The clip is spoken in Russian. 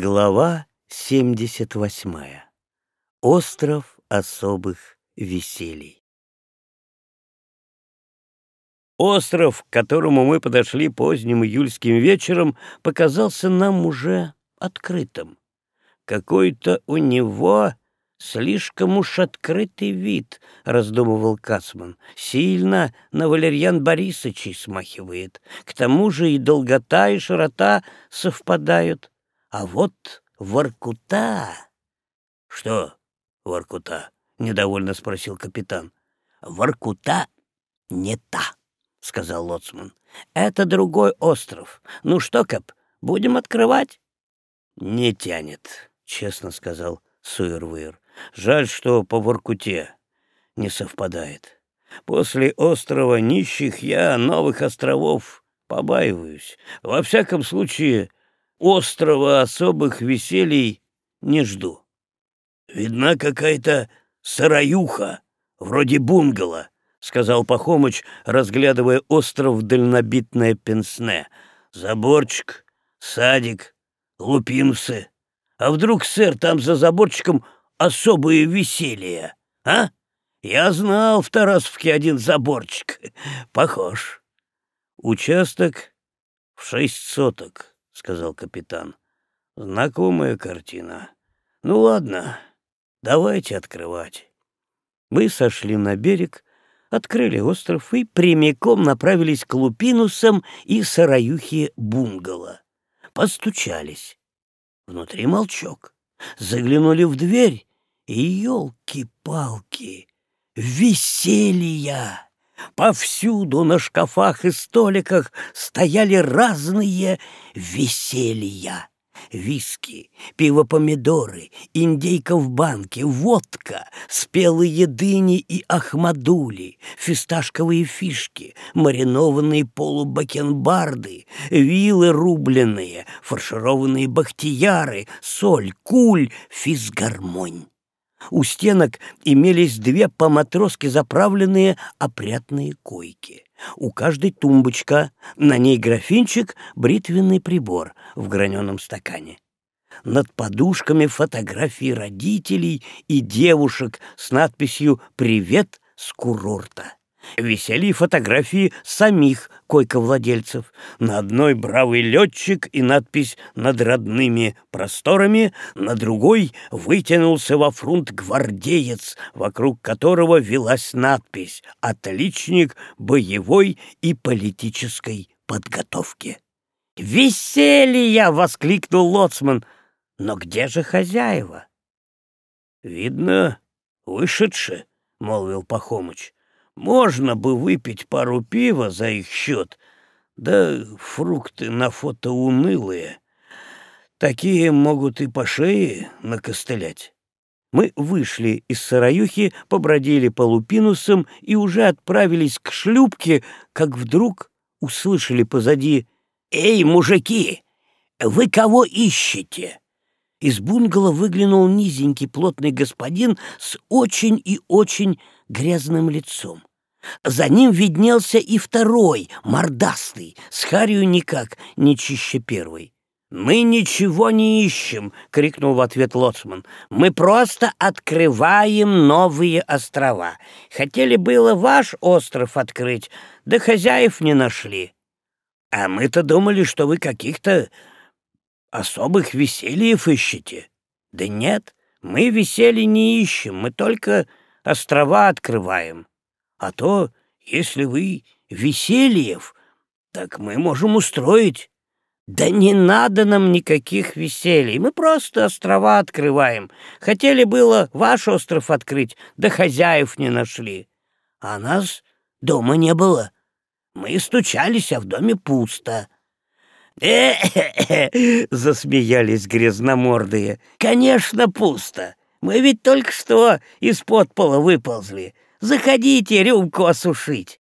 Глава 78. Остров особых веселий. Остров, к которому мы подошли поздним июльским вечером, показался нам уже открытым. Какой-то у него слишком уж открытый вид, — раздумывал Кацман. Сильно на Валерьян Борисовичей смахивает. К тому же и долгота, и широта совпадают. А вот Воркута... — Что Воркута? — недовольно спросил капитан. — Воркута не та, — сказал Лоцман. — Это другой остров. Ну что, Кап, будем открывать? — Не тянет, — честно сказал Суэрвейр. — Жаль, что по Воркуте не совпадает. После острова нищих я новых островов побаиваюсь. Во всяком случае, острова особых веселий не жду. Видна какая-то сараюха, вроде бунгало, — сказал Пахомыч, разглядывая остров дальнобитное пенсне. Заборчик, садик, лупинусы. А вдруг, сэр, там за заборчиком особые веселья, а? Я знал в Тарасовке один заборчик. Похож. Участок в шесть соток сказал капитан. Знакомая картина. Ну ладно, давайте открывать. Мы сошли на берег, открыли остров и прямиком направились к Лупинусам и сараюхе бунгало. Постучались. Внутри молчок. Заглянули в дверь, и, елки-палки, веселья! Повсюду на шкафах и столиках стояли разные веселья. Виски, пиво-помидоры, индейка в банке, водка, спелые дыни и ахмадули, фисташковые фишки, маринованные полубакенбарды, вилы рубленые, фаршированные бахтияры, соль, куль, физгармонь. У стенок имелись две по-матросски заправленные опрятные койки. У каждой тумбочка, на ней графинчик, бритвенный прибор в граненом стакане. Над подушками фотографии родителей и девушек с надписью «Привет с курорта» висели фотографии самих койковладельцев. На одной бравый летчик и надпись «Над родными просторами», на другой вытянулся во фронт гвардеец, вокруг которого велась надпись «Отличник боевой и политической подготовки». «Веселье!» — воскликнул лоцман. «Но где же хозяева?» «Видно, вышедшие», — молвил Пахомыч. Можно бы выпить пару пива за их счет, да фрукты на фото унылые. Такие могут и по шее накостылять. Мы вышли из сараюхи, побродили по лупинусам и уже отправились к шлюпке, как вдруг услышали позади «Эй, мужики, вы кого ищете?» Из бунгало выглянул низенький плотный господин с очень и очень грязным лицом. За ним виднелся и второй, мордастый, с харью никак не чище первой. «Мы ничего не ищем!» — крикнул в ответ Лоцман. «Мы просто открываем новые острова. Хотели было ваш остров открыть, да хозяев не нашли. А мы-то думали, что вы каких-то особых весельев ищете. Да нет, мы веселья не ищем, мы только острова открываем. А то, если вы весельев, так мы можем устроить. Да не надо нам никаких веселий, мы просто острова открываем. Хотели было ваш остров открыть, да хозяев не нашли. А нас дома не было. Мы стучались, а в доме пусто. засмеялись грязномордые. «Конечно, пусто. Мы ведь только что из-под пола выползли. Заходите рюмку осушить.